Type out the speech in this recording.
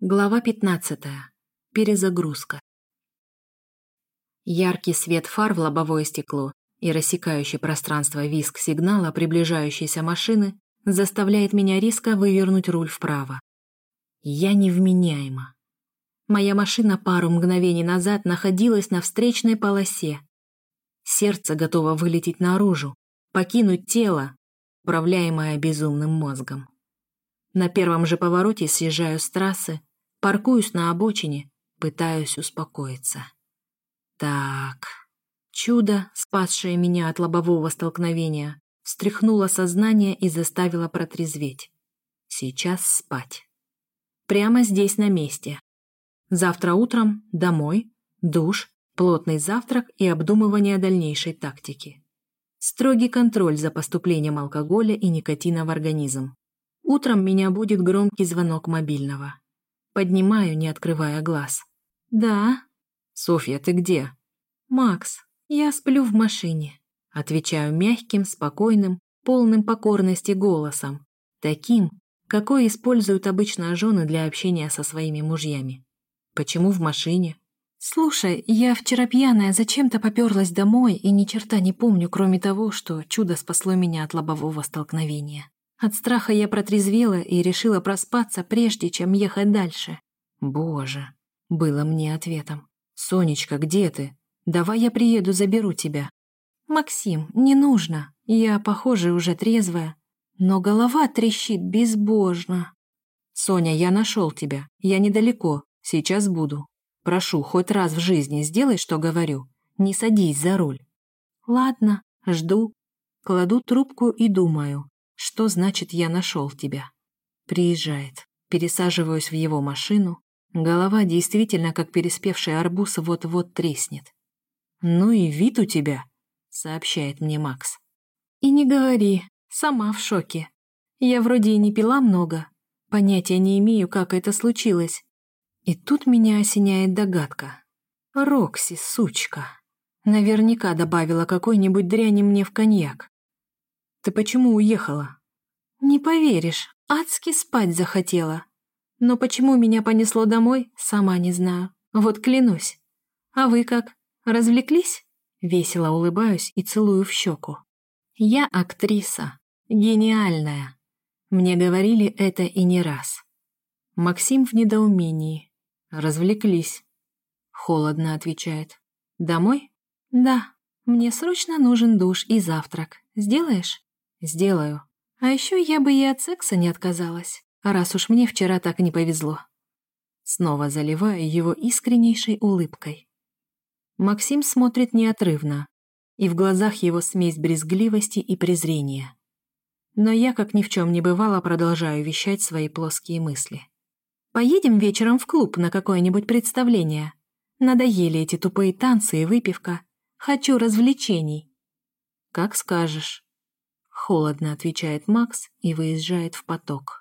Глава 15. Перезагрузка. Яркий свет фар в лобовое стекло и рассекающий пространство виск сигнала приближающейся машины заставляет меня резко вывернуть руль вправо. Я невменяема. Моя машина пару мгновений назад находилась на встречной полосе. Сердце готово вылететь наружу, покинуть тело, управляемое безумным мозгом. На первом же повороте съезжаю с трассы, Паркуюсь на обочине, пытаюсь успокоиться. Так, чудо, спасшее меня от лобового столкновения, встряхнуло сознание и заставило протрезветь. Сейчас спать. Прямо здесь на месте. Завтра утром домой, душ, плотный завтрак и обдумывание дальнейшей тактики. Строгий контроль за поступлением алкоголя и никотина в организм. Утром меня будет громкий звонок мобильного. Поднимаю, не открывая глаз. «Да». «Софья, ты где?» «Макс, я сплю в машине». Отвечаю мягким, спокойным, полным покорности голосом. Таким, какой используют обычно жены для общения со своими мужьями. «Почему в машине?» «Слушай, я вчера пьяная зачем-то поперлась домой и ни черта не помню, кроме того, что чудо спасло меня от лобового столкновения. От страха я протрезвела и решила проспаться, прежде чем ехать дальше. «Боже!» — было мне ответом. «Сонечка, где ты? Давай я приеду, заберу тебя». «Максим, не нужно. Я, похоже, уже трезвая. Но голова трещит безбожно». «Соня, я нашел тебя. Я недалеко. Сейчас буду. Прошу, хоть раз в жизни сделай, что говорю. Не садись за руль». «Ладно, жду». Кладу трубку и думаю, что значит «я нашел тебя»? Приезжает. Пересаживаюсь в его машину. Голова действительно, как переспевший арбуз, вот-вот треснет. «Ну и вид у тебя», — сообщает мне Макс. «И не говори, сама в шоке. Я вроде и не пила много, понятия не имею, как это случилось. И тут меня осеняет догадка. Рокси, сучка. Наверняка добавила какой-нибудь дряни мне в коньяк. Ты почему уехала?» «Не поверишь, адски спать захотела. Но почему меня понесло домой, сама не знаю. Вот клянусь. А вы как, развлеклись?» Весело улыбаюсь и целую в щеку. «Я актриса. Гениальная. Мне говорили это и не раз». Максим в недоумении. «Развлеклись». Холодно отвечает. «Домой?» «Да. Мне срочно нужен душ и завтрак. Сделаешь?» Сделаю. А еще я бы и от секса не отказалась, раз уж мне вчера так не повезло. Снова заливаю его искреннейшей улыбкой. Максим смотрит неотрывно, и в глазах его смесь брезгливости и презрения. Но я, как ни в чем не бывало, продолжаю вещать свои плоские мысли. «Поедем вечером в клуб на какое-нибудь представление. Надоели эти тупые танцы и выпивка. Хочу развлечений». «Как скажешь». Холодно отвечает Макс и выезжает в поток.